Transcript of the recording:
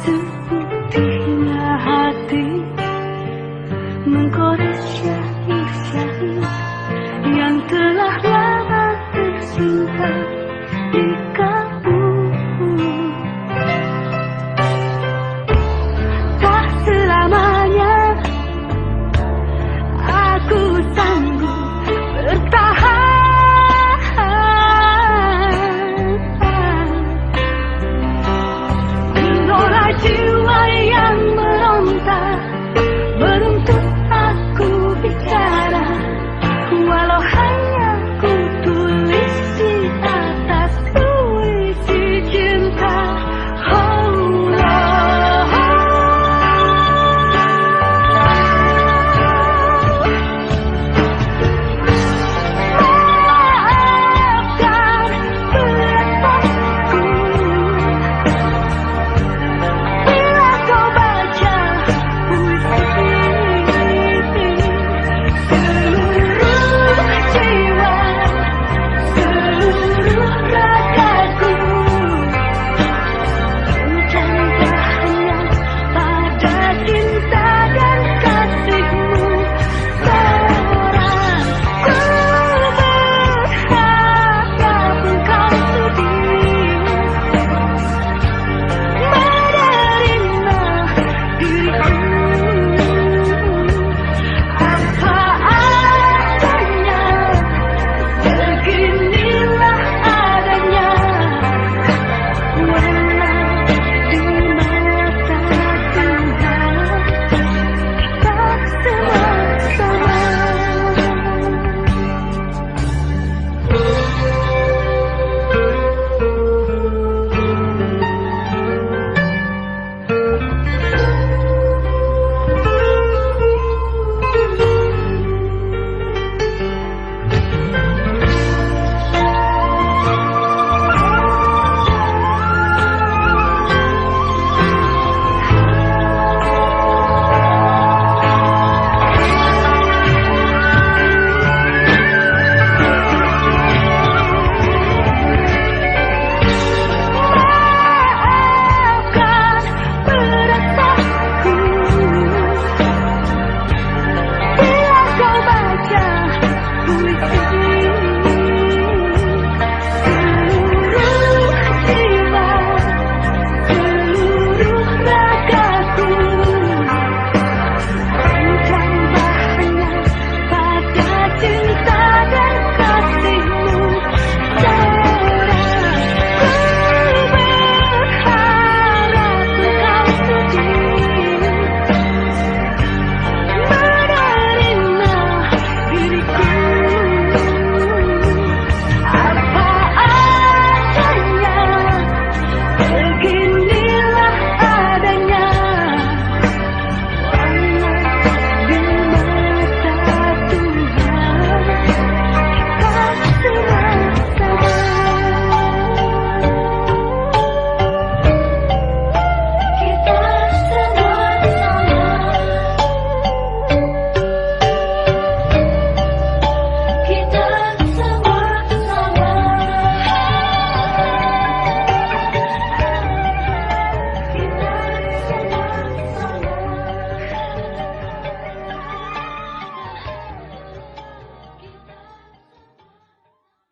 Sepertinya hati menggores